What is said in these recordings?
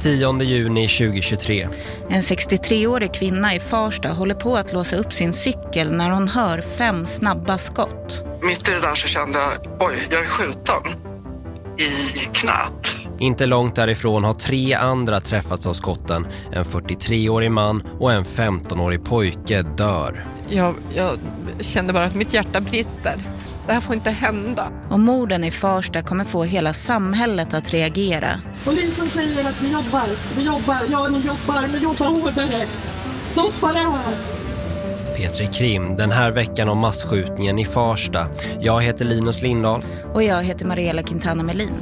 10 juni 2023. En 63-årig kvinna i Farsta håller på att låsa upp sin cykel när hon hör fem snabba skott. Mitt i det där så kände jag, oj, jag är skjuten i knät. Inte långt därifrån har tre andra träffats av skotten. En 43-årig man och en 15-årig pojke dör. Jag, jag kände bara att mitt hjärta brister. Det här får inte hända. Och morden i Farsta kommer få hela samhället att reagera. Polisen säger att ni jobbar, vi jobbar, ja ni jobbar, men jobba hårdare. Stoppa det här! Petri Krim, den här veckan om massskjutningen i Farsta. Jag heter Linus Lindahl. Och jag heter Mariella Quintana Melin.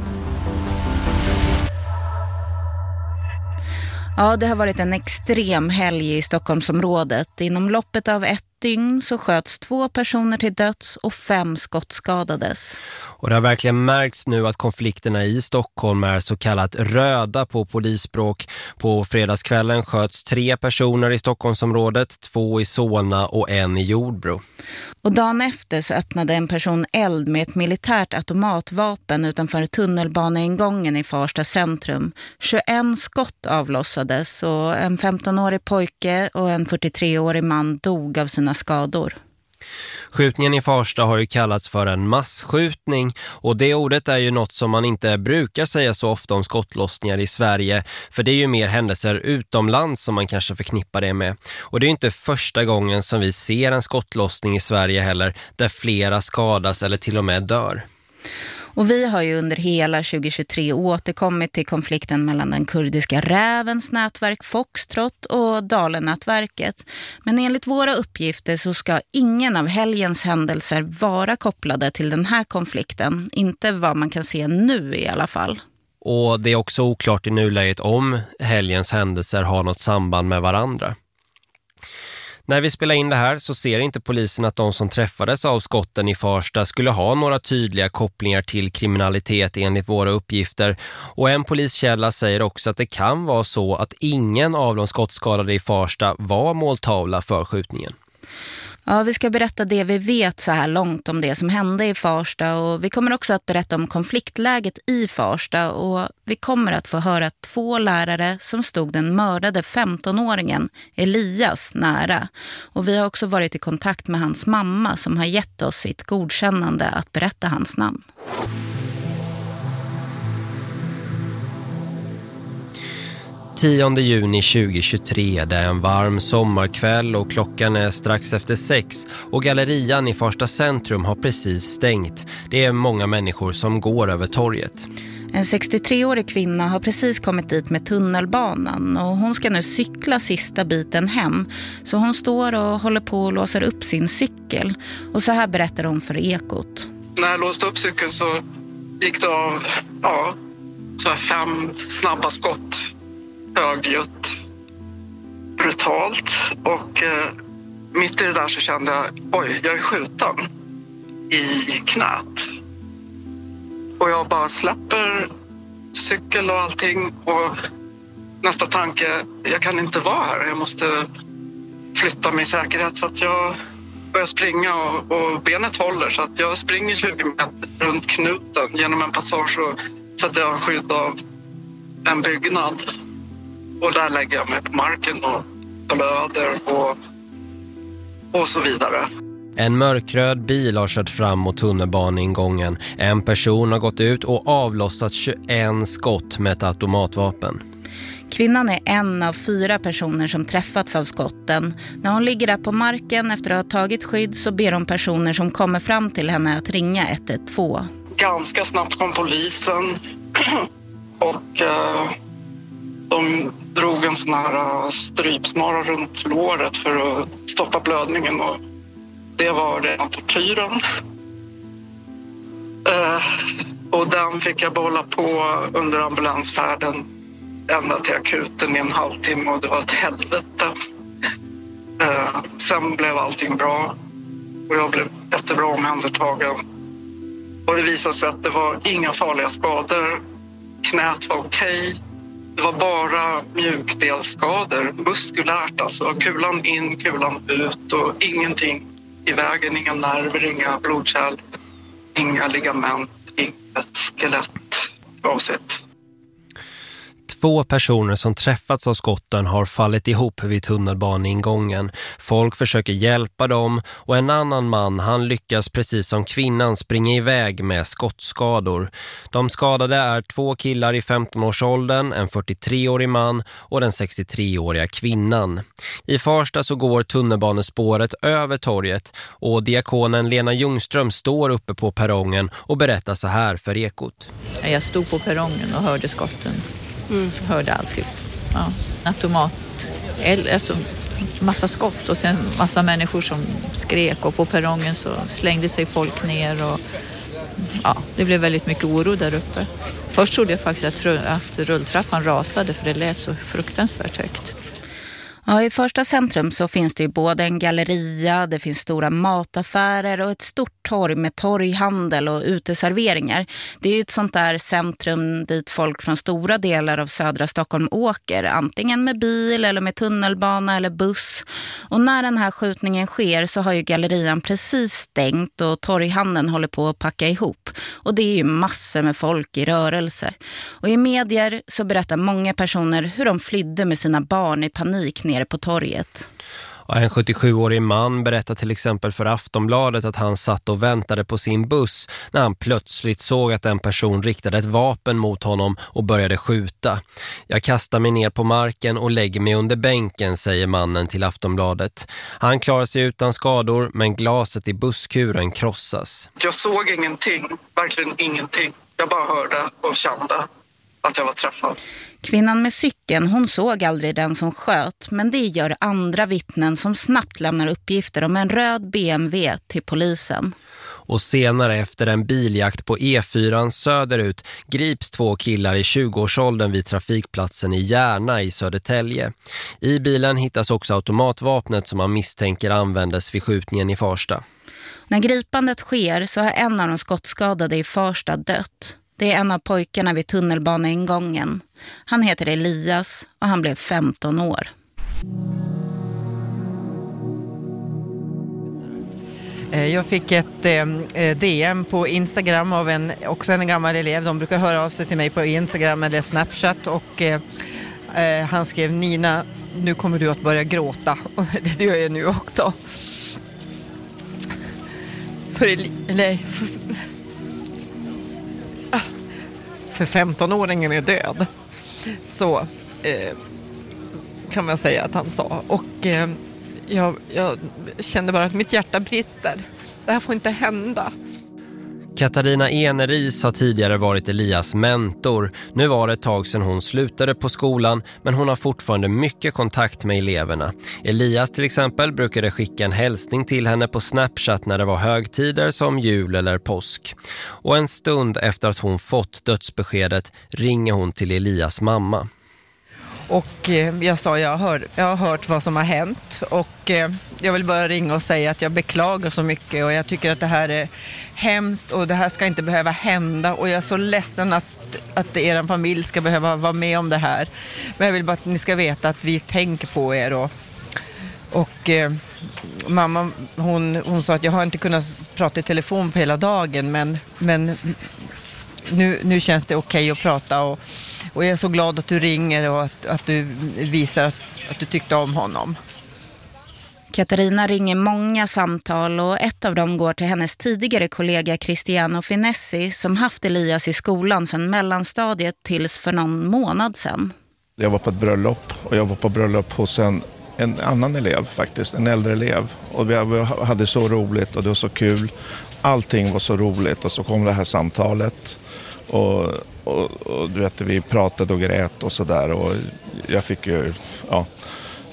Ja, det har varit en extrem helg i Stockholmsområdet. Inom loppet av ett dygn så sköts två personer till döds och fem skottskadades. Och det har verkligen märkts nu att konflikterna i Stockholm är så kallat röda på polisspråk. På fredagskvällen sköts tre personer i Stockholmsområdet, två i Solna och en i Jordbro. Och dagen efter så öppnade en person eld med ett militärt automatvapen utanför tunnelbaneingången i Farsta centrum. 21 skott avlossades och en 15-årig pojke och en 43-årig man dog av sina skador. Skjutningen i Farsta har ju kallats för en massskjutning och det ordet är ju något som man inte brukar säga så ofta om skottlossningar i Sverige för det är ju mer händelser utomlands som man kanske förknippar det med. Och det är ju inte första gången som vi ser en skottlossning i Sverige heller där flera skadas eller till och med dör. Och vi har ju under hela 2023 återkommit till konflikten mellan den kurdiska rävens nätverk Foxtrot och Dalen-nätverket. Men enligt våra uppgifter så ska ingen av helgens händelser vara kopplade till den här konflikten. Inte vad man kan se nu i alla fall. Och det är också oklart i nuläget om helgens händelser har något samband med varandra. När vi spelar in det här så ser inte polisen att de som träffades av skotten i Farsta skulle ha några tydliga kopplingar till kriminalitet enligt våra uppgifter. Och en poliskälla säger också att det kan vara så att ingen av de skottskadade i Farsta var måltavla för skjutningen. Ja, vi ska berätta det vi vet så här långt om det som hände i Farsta och vi kommer också att berätta om konfliktläget i Farsta och vi kommer att få höra två lärare som stod den mördade 15-åringen Elias nära. Och vi har också varit i kontakt med hans mamma som har gett oss sitt godkännande att berätta hans namn. 10 juni 2023, det är en varm sommarkväll och klockan är strax efter sex och gallerian i Farsta centrum har precis stängt. Det är många människor som går över torget. En 63-årig kvinna har precis kommit dit med tunnelbanan och hon ska nu cykla sista biten hem. Så hon står och håller på och låser upp sin cykel. Och så här berättar hon för Ekot. När jag låste upp cykeln så gick det av ja, så här fem snabba skott högljutt, brutalt och eh, mitt i det där så kände jag, oj, jag är skjuten i knät. Och jag bara släpper cykel och allting och nästa tanke, jag kan inte vara här, jag måste flytta mig i säkerhet så att jag börjar springa och, och benet håller så att jag springer 20 meter runt knuten genom en passage och sätter jag skydd av en byggnad. Och där lägger jag mig på marken och blöder och, och så vidare. En mörkröd bil har kört fram mot tunnelbaneingången. En person har gått ut och avlossat 21 skott med ett automatvapen. Kvinnan är en av fyra personer som träffats av skotten. När hon ligger där på marken efter att ha tagit skydd så ber hon personer som kommer fram till henne att ringa 112. Ganska snabbt kom polisen och uh, de drog en sån här eh, strypsnara runt låret för att stoppa blödningen och det var rena tortyren. Eh, och den fick jag bolla på under ambulansfärden ända till akuten i en halvtimme och det var ett helvete. Eh, sen blev allting bra och jag blev jättebra omhändertagen. Och det visade sig att det var inga farliga skador. Knät var okej. Okay. Det var bara mjukdelsskador, muskulärt alltså. Kulan in, kulan ut och ingenting i vägen. Inga nerver, inga blodkärl, inga ligament, inget skelett trasigt. Två personer som träffats av skotten har fallit ihop vid tunnelbaneingången. Folk försöker hjälpa dem och en annan man han lyckas precis som kvinnan springa iväg med skottskador. De skadade är två killar i 15-årsåldern, en 43-årig man och den 63-åriga kvinnan. I Farsta så går tunnelbanespåret över torget och diakonen Lena Ljungström står uppe på perrongen och berättar så här för Ekot. Jag stod på perrongen och hörde skotten. Mm. Hörde alltid. Ja. Automat, alltså massa skott och sen massa människor som skrek och på perrongen så slängde sig folk ner och ja, det blev väldigt mycket oro där uppe. Först trodde jag faktiskt att, att rulltrappan rasade för det lät så fruktansvärt högt. Ja, I första centrum så finns det ju både en galleria, det finns stora mataffärer och ett stort torg med torghandel och uteserveringar. Det är ju ett sånt där centrum dit folk från stora delar av södra Stockholm åker. Antingen med bil eller med tunnelbana eller buss. Och när den här skjutningen sker så har ju gallerian precis stängt och torghandeln håller på att packa ihop. Och det är ju massor med folk i rörelser. Och i medier så berättar många personer hur de flydde med sina barn i panik nere på torget. En 77-årig man berättar till exempel för Aftonbladet att han satt och väntade på sin buss när han plötsligt såg att en person riktade ett vapen mot honom och började skjuta. Jag kastar mig ner på marken och lägger mig under bänken, säger mannen till Aftonbladet. Han klarar sig utan skador men glaset i busskuren krossas. Jag såg ingenting, verkligen ingenting. Jag bara hörde och kände att jag var träffad. Kvinnan med cykeln, hon såg aldrig den som sköt men det gör andra vittnen som snabbt lämnar uppgifter om en röd BMW till polisen. Och senare efter en biljakt på E4 söderut grips två killar i 20-årsåldern vid trafikplatsen i Järna i Södertälje. I bilen hittas också automatvapnet som man misstänker användes vid skjutningen i Farsta. När gripandet sker så har en av de skottskadade i Farsta dött. Det är en av pojkarna vid tunnelbaneingången. Han heter Elias och han blev 15 år. Eh, jag fick ett eh, eh, DM på Instagram av en, också en gammal elev. De brukar höra av sig till mig på Instagram eller Snapchat och han skrev Nina, nu kommer du att börja gråta. Och det gör jag nu också. För, eller, för, för 15-åringen är död. Så eh, kan man säga att han sa. Och eh, jag, jag kände bara att mitt hjärta brister. Det här får inte hända. Katarina Eneris har tidigare varit Elias mentor. Nu var det ett tag sedan hon slutade på skolan men hon har fortfarande mycket kontakt med eleverna. Elias till exempel brukade skicka en hälsning till henne på Snapchat när det var högtider som jul eller påsk. Och en stund efter att hon fått dödsbeskedet ringer hon till Elias mamma. Och eh, jag sa jag har, jag har hört vad som har hänt. Och eh, jag vill bara ringa och säga att jag beklagar så mycket. Och jag tycker att det här är hemskt och det här ska inte behöva hända. Och jag är så ledsen att, att er familj ska behöva vara med om det här. Men jag vill bara att ni ska veta att vi tänker på er och, och eh, mamma hon, hon sa att jag har inte kunnat prata i telefon på hela dagen men, men nu, nu känns det okej okay att prata och, och jag är så glad att du ringer och att, att du visar att, att du tyckte om honom. Katarina ringer många samtal och ett av dem går till hennes tidigare kollega Cristiano Finessi som haft Elias i skolan sedan mellanstadiet tills för någon månad sedan. Jag var på ett bröllop och jag var på bröllop hos en, en annan elev faktiskt, en äldre elev. Och vi hade så roligt och det var så kul. Allting var så roligt och så kom det här samtalet. Och, och, och du vet, vi pratade och grät och sådär och jag fick ju, ja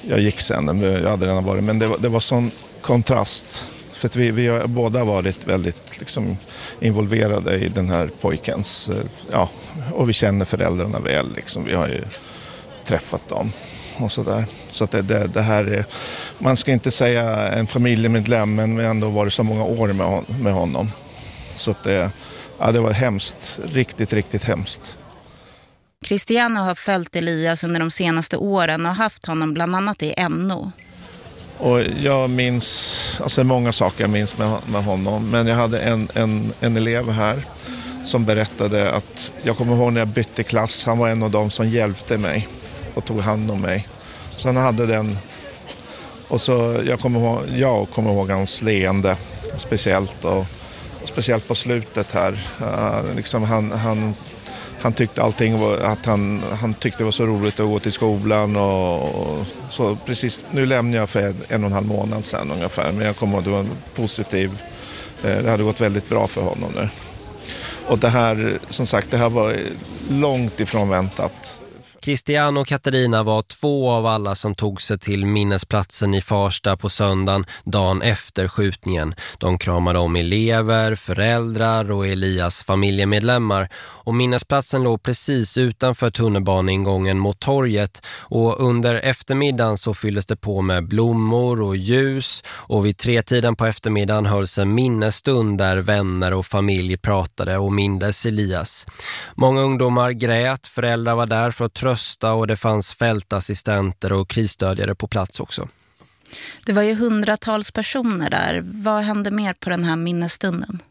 jag gick sen, jag hade redan varit. Men det var, det var sån kontrast. För att vi, vi har båda varit väldigt liksom, involverade i den här pojkens, eh, ja, och vi känner föräldrarna väl. Liksom. Vi har ju träffat dem och sådär. Så att det, det, det, här är, man ska inte säga en familjemedlem, men vi har ändå varit så många år med, hon, med honom. Så att det, ja, det var hemskt, riktigt, riktigt hemskt. Cristiano har följt Elias under de senaste åren och haft honom bland annat i NO. Och jag minns, alltså många saker jag minns med, med honom. Men jag hade en, en, en elev här som berättade att jag kommer ihåg när jag bytte klass, han var en av dem som hjälpte mig och tog hand om mig. Så han hade den och så jag kommer ihåg, jag kommer ihåg hans leende speciellt och speciellt på slutet här. Uh, liksom han, han, han tyckte allting var, att han, han tyckte det var så roligt att gå till skolan och, och så precis, nu lämnade jag för en, en och en halv månad sedan ungefär men jag kommer ihåg att det var positiv, eh, det hade gått väldigt bra för honom nu. Och det här, som sagt, det här var långt ifrån väntat. Christian och Katarina var två av alla som tog sig till minnesplatsen i Farsta på söndagen dagen efter skjutningen. De kramade om elever, föräldrar och Elias familjemedlemmar. Och minnesplatsen låg precis utanför tunnelbaneingången mot torget. Och under eftermiddagen så fylldes det på med blommor och ljus. Och vid tre tiden på eftermiddagen hölls en minnesstund där vänner och familj pratade och mindes Elias. Många ungdomar grät, föräldrar var där för att trösta rösta och det fanns fältassistenter och krisstödjare på plats också. Det var ju hundratals personer där. Vad hände mer på den här minnesstunden?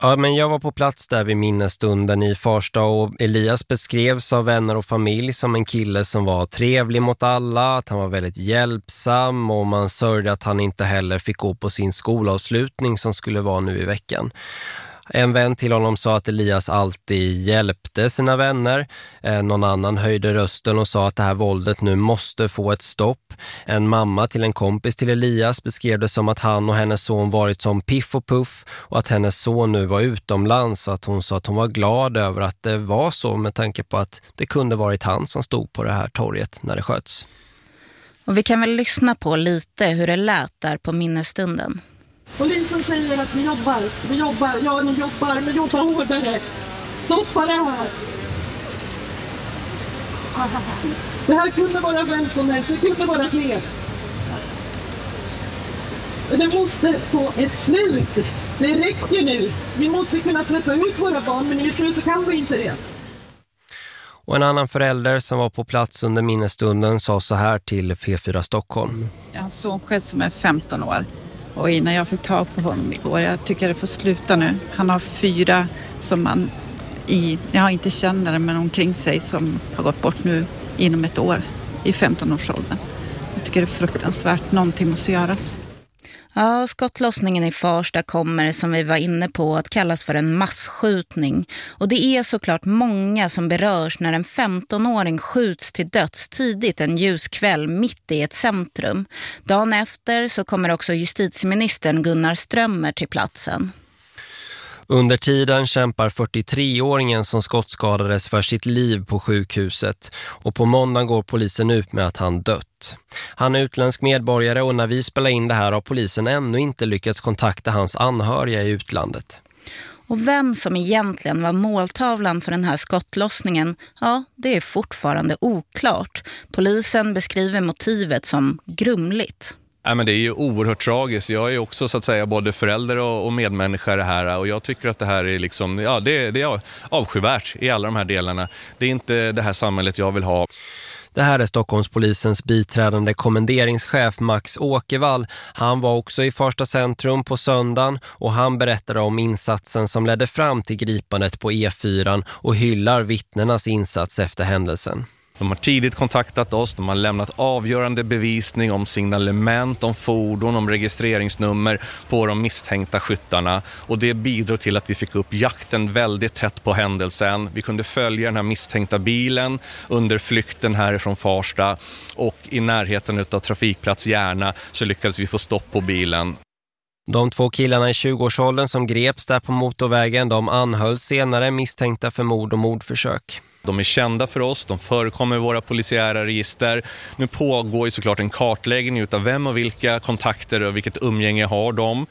Ja, men jag var på plats där vid minnesstunden i Farsta och Elias beskrevs av vänner och familj som en kille som var trevlig mot alla, att han var väldigt hjälpsam och man sörjde att han inte heller fick gå på sin skolavslutning som skulle vara nu i veckan. En vän till honom sa att Elias alltid hjälpte sina vänner. Eh, någon annan höjde rösten och sa att det här våldet nu måste få ett stopp. En mamma till en kompis till Elias beskrev det som att han och hennes son varit som piff och puff och att hennes son nu var utomlands att hon sa att hon var glad över att det var så med tanke på att det kunde varit han som stod på det här torget när det sköts. Och vi kan väl lyssna på lite hur det lät där på minnesstunden. Polisen säger att vi jobbar, vi jobbar, ja ni jobbar, men jobba hårdare. Stoppa det här. Det här kunde vara vem som helst, det kunde vara fler. Det måste få ett slut. Det räcker nu. Vi måste kunna släppa ut våra barn, men just nu så kan vi inte det. Och en annan förälder som var på plats under minnesstunden sa så här till P4 Stockholm. Jag har en son själv som är 15 år. Och innan jag fick tag på honom igår, jag tycker det får sluta nu. Han har fyra som man i, jag inte känner men omkring sig som har gått bort nu inom ett år i 15-årsåldern. Jag tycker det är fruktansvärt, någonting måste göras. Ja, skottlossningen i Farsta kommer som vi var inne på att kallas för en massskjutning. Och det är såklart många som berörs när en 15-åring skjuts till döds tidigt en ljuskväll mitt i ett centrum. Dagen efter så kommer också justitieministern Gunnar Strömmer till platsen. Under tiden kämpar 43-åringen som skottskadades för sitt liv på sjukhuset och på måndag går polisen ut med att han dött. Han är utländsk medborgare och när vi spelar in det här har polisen ännu inte lyckats kontakta hans anhöriga i utlandet. Och vem som egentligen var måltavlan för den här skottlossningen, ja det är fortfarande oklart. Polisen beskriver motivet som grumligt. Ja, men det är ju oerhört tragiskt. Jag är också så att säga både förälder och, och medmänniska det här och jag tycker att det här är liksom, ja det, det är avskyvärt i alla de här delarna. Det är inte det här samhället jag vill ha. Det här är Stockholmspolisens biträdande kommenderingschef Max Åkervall. Han var också i första centrum på söndagen och han berättade om insatsen som ledde fram till gripandet på E4 och hyllar vittnenas insats efter händelsen. De har tidigt kontaktat oss, de har lämnat avgörande bevisning om signalement, om fordon, om registreringsnummer på de misstänkta skyttarna och det bidrog till att vi fick upp jakten väldigt tätt på händelsen. Vi kunde följa den här misstänkta bilen under flykten härifrån Farsta och i närheten av trafikplats Järna så lyckades vi få stopp på bilen. De två killarna i 20-årsåldern som greps där på motorvägen de anhölls senare misstänkta för mord och mordförsök. De är kända för oss, de förekommer i våra polisiära register. Nu pågår ju såklart en kartläggning av vem och vilka kontakter och vilket umgänge har de.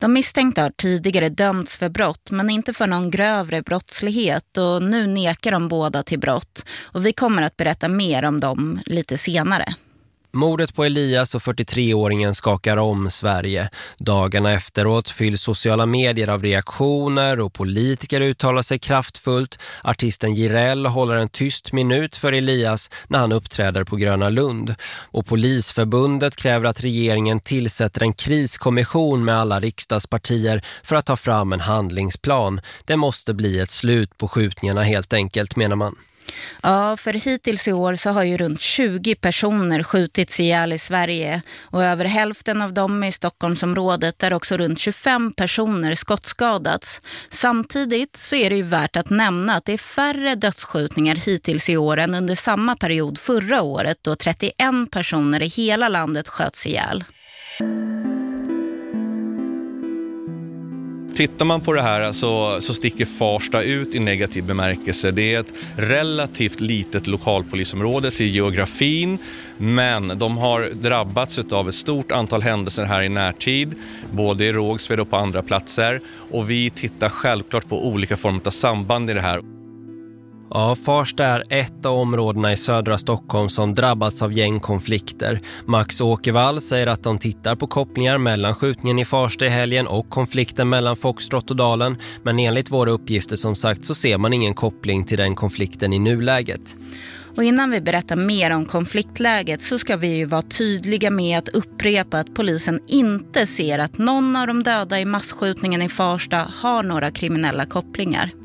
De misstänkta har tidigare dömts för brott men inte för någon grövre brottslighet och nu nekar de båda till brott. Och vi kommer att berätta mer om dem lite senare. Mordet på Elias och 43-åringen skakar om Sverige. Dagarna efteråt fylls sociala medier av reaktioner och politiker uttalar sig kraftfullt. Artisten Jireel håller en tyst minut för Elias när han uppträder på Gröna Lund. Och Polisförbundet kräver att regeringen tillsätter en kriskommission med alla riksdagspartier för att ta fram en handlingsplan. Det måste bli ett slut på skjutningarna helt enkelt menar man. Ja, för hittills i år så har ju runt 20 personer skjutits ihjäl i Sverige och över hälften av dem i Stockholmsområdet där också runt 25 personer skottskadats. Samtidigt så är det ju värt att nämna att det är färre dödsskjutningar hittills i år än under samma period förra året då 31 personer i hela landet sköts ihjäl. Tittar man på det här så, så sticker Farsta ut i negativ bemärkelse. Det är ett relativt litet lokalpolisområde till geografin men de har drabbats av ett stort antal händelser här i närtid både i Rågsved och på andra platser och vi tittar självklart på olika former av samband i det här. Ja, Farsta är ett av områdena i södra Stockholm som drabbats av gängkonflikter. Max Åkervall säger att de tittar på kopplingar mellan skjutningen i Farsta i helgen och konflikten mellan Foxtrot och Dalen. Men enligt våra uppgifter som sagt så ser man ingen koppling till den konflikten i nuläget. Och innan vi berättar mer om konfliktläget så ska vi ju vara tydliga med att upprepa att polisen inte ser att någon av de döda i massskjutningen i Farsta har några kriminella kopplingar.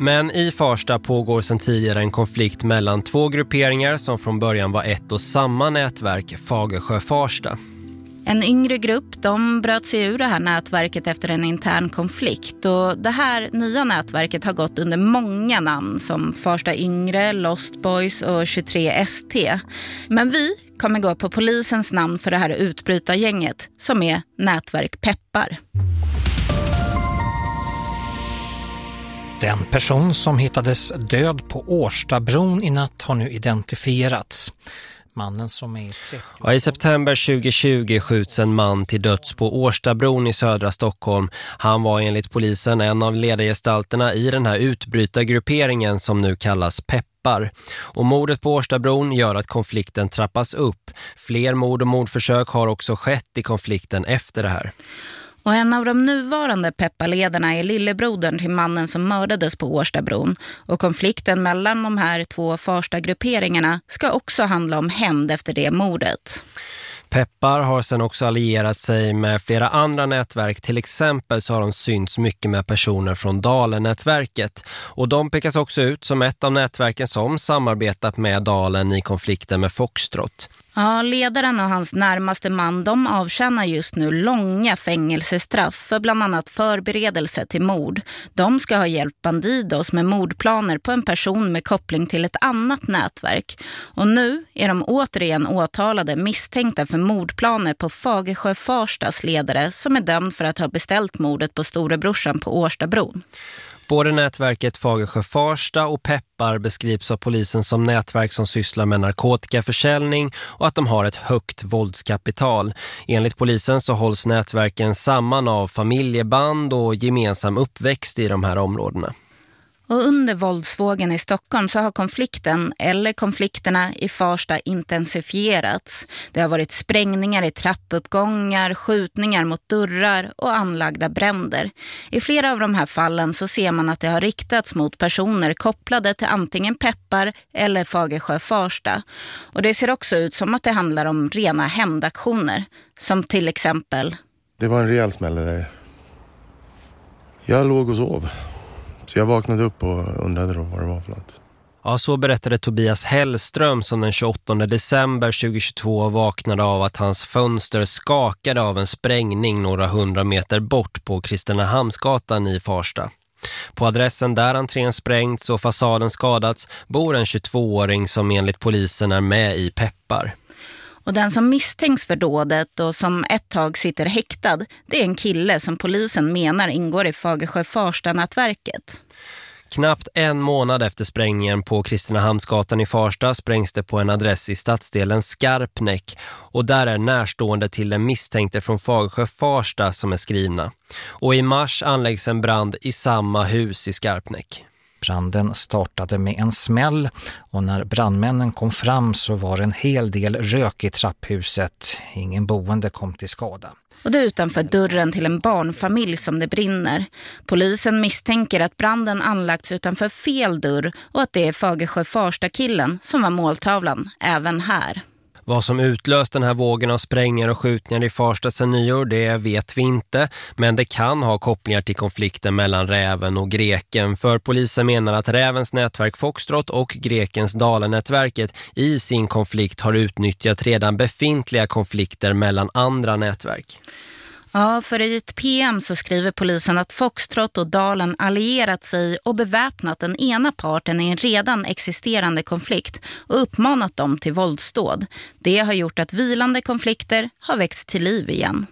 Men i Farsta pågår sedan tidigare en konflikt mellan två grupperingar som från början var ett och samma nätverk, Fagersjö-Farsta. En yngre grupp de bröt sig ur det här nätverket efter en intern konflikt. Och det här nya nätverket har gått under många namn som Farsta Yngre, Lost Boys och 23ST. Men vi kommer gå på polisens namn för det här utbrytargänget som är Nätverk Peppar. Den person som hittades död på Årstabron i natt har nu identifierats. Mannen som är 30 ja, I september 2020 skjuts en man till döds på Årstabron i södra Stockholm. Han var enligt polisen en av ledargestalterna i den här utbrytargrupperingen som nu kallas Peppar. Och mordet på Årstabron gör att konflikten trappas upp. Fler mord och mordförsök har också skett i konflikten efter det här. Och en av de nuvarande pepparledarna är lillebrodern till mannen som mördades på Årstabron. Och konflikten mellan de här två första grupperingarna ska också handla om hämnd efter det mordet. Peppar har sedan också allierat sig med flera andra nätverk. Till exempel så har de synts mycket med personer från Dalen-nätverket. Och de pekas också ut som ett av nätverken som samarbetat med Dalen i konflikten med Foxtrot. Ja, ledaren och hans närmaste man de avtjänar just nu långa fängelsestraff för bland annat förberedelse till mord. De ska ha hjälpt Bandidos med mordplaner på en person med koppling till ett annat nätverk. Och nu är de återigen åtalade misstänkta för mordplaner på Fagersjö Farstas ledare som är dömd för att ha beställt mordet på storebrorsan på Årstabron. Både nätverket Fagersjö Farsta och Peppar beskrivs av polisen som nätverk som sysslar med narkotikaförsäljning och att de har ett högt våldskapital. Enligt polisen så hålls nätverken samman av familjeband och gemensam uppväxt i de här områdena. Och under våldsvågen i Stockholm så har konflikten eller konflikterna i Farsta intensifierats. Det har varit sprängningar i trappuppgångar, skjutningar mot dörrar och anlagda bränder. I flera av de här fallen så ser man att det har riktats mot personer kopplade till antingen Peppar eller Fagersjö Farsta. Och det ser också ut som att det handlar om rena hämndaktioner. Som till exempel... Det var en rejäl smäll där. Jag låg och sov. Så jag vaknade upp och undrade då vad det var för något. Ja, så berättade Tobias Hellström som den 28 december 2022 vaknade av att hans fönster skakade av en sprängning några hundra meter bort på Kristinehamnsgatan i Farsta. På adressen där entrén sprängts och fasaden skadats bor en 22-åring som enligt polisen är med i Peppar. Och den som misstänks för dådet och som ett tag sitter häktad, det är en kille som polisen menar ingår i Fagersjö Farsta-nätverket. Knappt en månad efter sprängningen på Kristinehamnsgatan i Farsta sprängs det på en adress i stadsdelen Skarpnäck och där är närstående till den misstänkte från Fagersjö Farsta som är skrivna. Och i mars anläggs en brand i samma hus i Skarpnäck. Branden startade med en smäll och när brandmännen kom fram så var en hel del rök i trapphuset. Ingen boende kom till skada. Och det är utanför dörren till en barnfamilj som det brinner. Polisen misstänker att branden anlagts utanför fel dörr och att det är Fagersjö Farsta-killen som var måltavlan även här. Vad som utlöst den här vågen av sprängningar och skjutningar i Farsta sen nyår, det vet vi inte. Men det kan ha kopplingar till konflikten mellan räven och greken. För polisen menar att rävens nätverk Foxtrot och grekens Dalenätverket i sin konflikt har utnyttjat redan befintliga konflikter mellan andra nätverk. Ja, för i ett PM så skriver polisen att Foxtrot och Dalen allierat sig och beväpnat den ena parten i en redan existerande konflikt och uppmanat dem till våldsdåd. Det har gjort att vilande konflikter har växt till liv igen.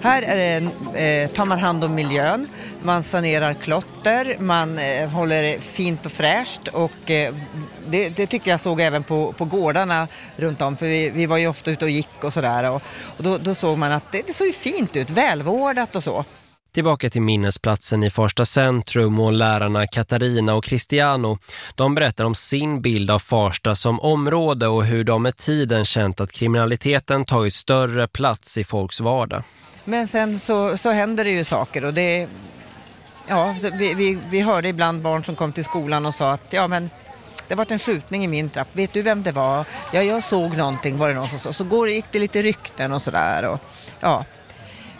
Här är det, eh, tar man hand om miljön, man sanerar klotter, man eh, håller fint och fräscht och eh, det, det tycker jag såg även på, på gårdarna runt om för vi, vi var ju ofta ute och gick och sådär och, och då, då, såg man att det, det såg ju fint ut, välvårdat och så. Tillbaka till minnesplatsen i Farsta centrum och lärarna Katarina och Cristiano. De berättar om sin bild av Farsta som område och hur de med tiden känt att kriminaliteten tagit större plats i folks vardag. Men sen så, så händer det ju saker och det... Ja, vi, vi, vi hörde ibland barn som kom till skolan och sa att ja men det var en skjutning i min trapp. Vet du vem det var? Ja, jag såg någonting var det någon som sa. Så går, gick det lite rykten och sådär. Ja.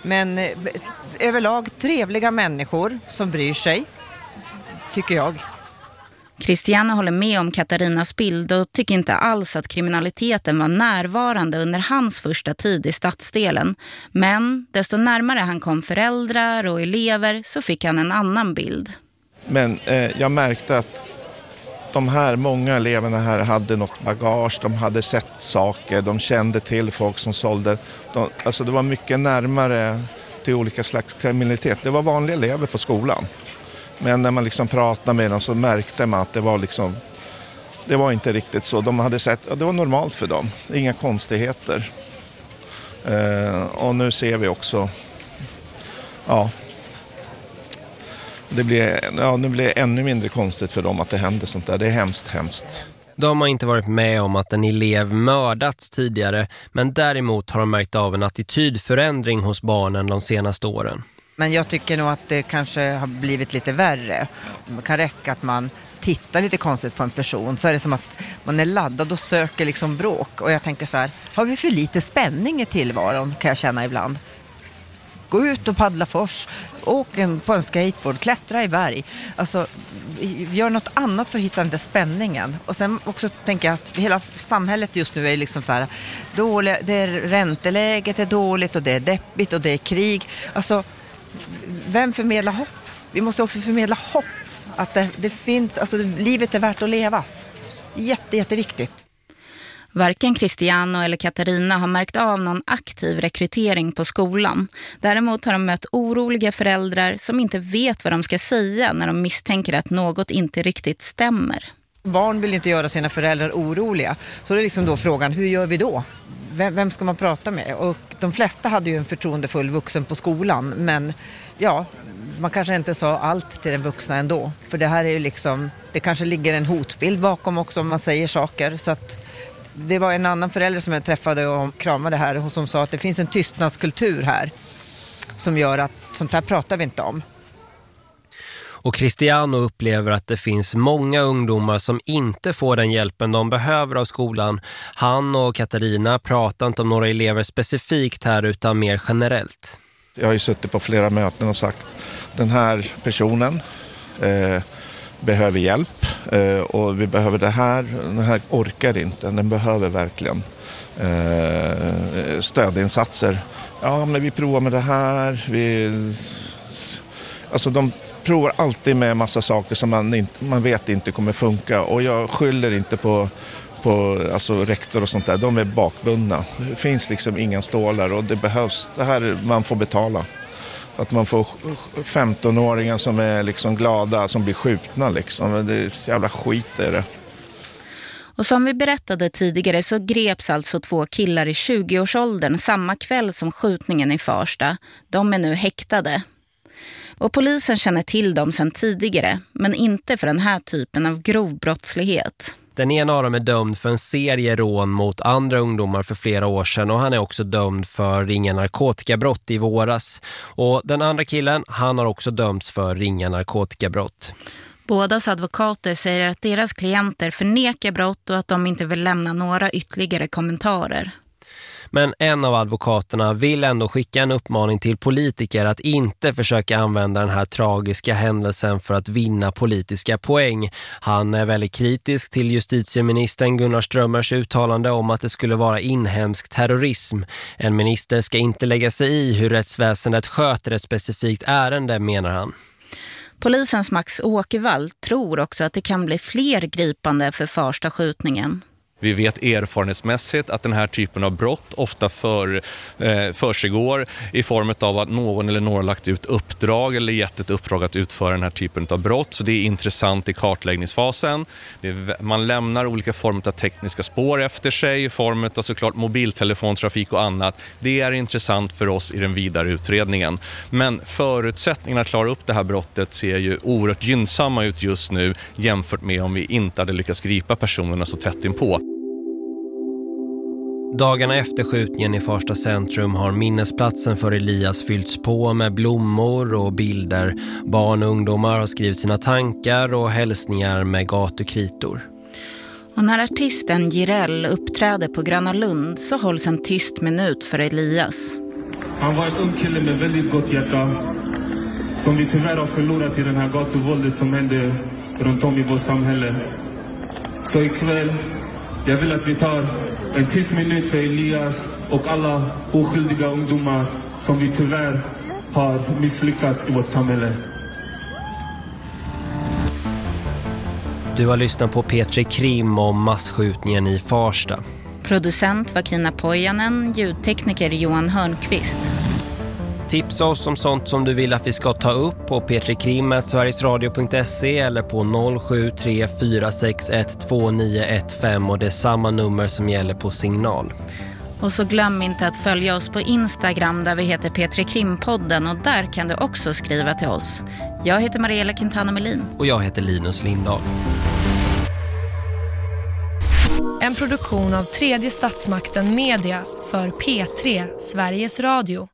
Men eh, överlag trevliga människor som bryr sig, tycker jag. Christiane håller med om Katarinas bild och tycker inte alls att kriminaliteten var närvarande under hans första tid i stadsdelen. Men desto närmare han kom föräldrar och elever så fick han en annan bild. Men eh, jag märkte att de här många eleverna här hade något bagage, de hade sett saker, de kände till folk som sålde. De, alltså det var mycket närmare till olika slags kriminalitet. Det var vanliga elever på skolan. Men när man liksom pratade med dem så märkte man att det var liksom det var inte riktigt så. De hade sett, det var normalt för dem, inga konstigheter. Eh, och nu ser vi också, ja, det blir, ja, nu blir det ännu mindre konstigt för dem att det händer sånt där. Det är hemskt, hemskt. De har inte varit med om att en elev mördats tidigare men däremot har de märkt av en attitydförändring hos barnen de senaste åren. Men jag tycker nog att det kanske har blivit lite värre. Det kan räcka att man tittar lite konstigt på en person så är det som att man är laddad och söker liksom bråk. Och jag tänker så här, har vi för lite spänning i tillvaron kan jag känna ibland. Gå ut och paddla fors, åk en, på en skateboard, klättra i berg. Alltså, gör något annat för att hitta den där spänningen. Och sen också tänker jag att hela samhället just nu är liksom så här, dåliga, det är ränteläget är dåligt och det är deppigt och det är krig. Alltså, vem förmedlar hopp? Vi måste också förmedla hopp. Att det, det finns, alltså livet är värt att levas. Jätte, jätteviktigt. Varken Cristiano eller Katarina har märkt av någon aktiv rekrytering på skolan. Däremot har de mött oroliga föräldrar som inte vet vad de ska säga när de misstänker att något inte riktigt stämmer. Barn vill inte göra sina föräldrar oroliga. Så det är liksom då frågan, hur gör vi då? Vem, vem ska man prata med? Och de flesta hade ju en förtroendefull vuxen på skolan. Men ja, man kanske inte sa allt till den vuxna ändå. För det här är ju liksom, det kanske ligger en hotbild bakom också om man säger saker. Så att det var en annan förälder som jag träffade och kramade här och som sa att det finns en tystnadskultur här som gör att sånt här pratar vi inte om. Och Cristiano upplever att det finns många ungdomar som inte får den hjälpen de behöver av skolan. Han och Katarina pratar inte om några elever specifikt här utan mer generellt. Jag har ju suttit på flera möten och sagt den här personen eh, behöver hjälp eh, och vi behöver det här. Den här orkar inte, den behöver verkligen eh, stödinsatser. Ja, men vi provar med det här. Vi, alltså de provar alltid med massa saker som man, inte, man vet inte kommer funka och jag skyller inte på på alltså rektor och sånt där, de är bakbundna. Det finns liksom inga stålar och det behövs, det här man får betala. Att man får 15-åringar som är liksom glada, som blir skjutna liksom. Det är jävla skit är det. Och som vi berättade tidigare så greps alltså två killar i 20-årsåldern samma kväll som skjutningen i Farsta. De är nu häktade. Och polisen känner till dem sedan tidigare, men inte för den här typen av grov brottslighet. Den ena av dem är dömd för en serie rån mot andra ungdomar för flera år sedan och han är också dömd för ringa narkotikabrott i våras. Och den andra killen, han har också dömts för ringa narkotikabrott. Bådas advokater säger att deras klienter förnekar brott och att de inte vill lämna några ytterligare kommentarer. Men en av advokaterna vill ändå skicka en uppmaning till politiker att inte försöka använda den här tragiska händelsen för att vinna politiska poäng. Han är väldigt kritisk till justitieministern Gunnar Strömmers uttalande om att det skulle vara inhemsk terrorism. En minister ska inte lägga sig i hur rättsväsendet sköter ett specifikt ärende, menar han. Polisens Max Åkervall tror också att det kan bli fler gripande för första skjutningen. Vi vet erfarenhetsmässigt att den här typen av brott ofta för, eh, försiggår i form av att någon eller några lagt ut uppdrag eller gett ett uppdrag att utföra den här typen av brott. Så det är intressant i kartläggningsfasen. Är, man lämnar olika former av tekniska spår efter sig i form av såklart mobiltelefontrafik och annat. Det är intressant för oss i den vidare utredningen. Men förutsättningarna att klara upp det här brottet ser ju oerhört gynnsamma ut just nu jämfört med om vi inte hade lyckats gripa personerna så tätt inpå. Dagarna efter skjutningen i Farsta centrum har minnesplatsen för Elias fyllts på med blommor och bilder. Barn och ungdomar har skrivit sina tankar och hälsningar med gatukritor. Och när artisten Girell uppträder på Gröna Lund så hålls en tyst minut för Elias. Han var en ung kille med väldigt gott hjärta som vi tyvärr har förlorat i den här gatuvåldet som händer runt om i vårt samhälle. Så ikväll, jag vill att vi tar en tyst minut för Elias och alla oskyldiga ungdomar som vi tyvärr har misslyckats i vårt samhälle. Du har lyssnat på Petri Krim om massskjutningen i Farsta. Producent var Kina Pojanen, ljudtekniker Johan Hörnqvist. Tipsa oss om sånt som du vill att vi ska ta upp på petrikrim.sverigesradio.se eller på 0734612915 och det är samma nummer som gäller på signal. Och så glöm inte att följa oss på Instagram där vi heter Petri Krimpodden och där kan du också skriva till oss. Jag heter Mariella Quintana Melin. Och jag heter Linus Lindahl. En produktion av tredje statsmakten Media för P3 Sveriges Radio.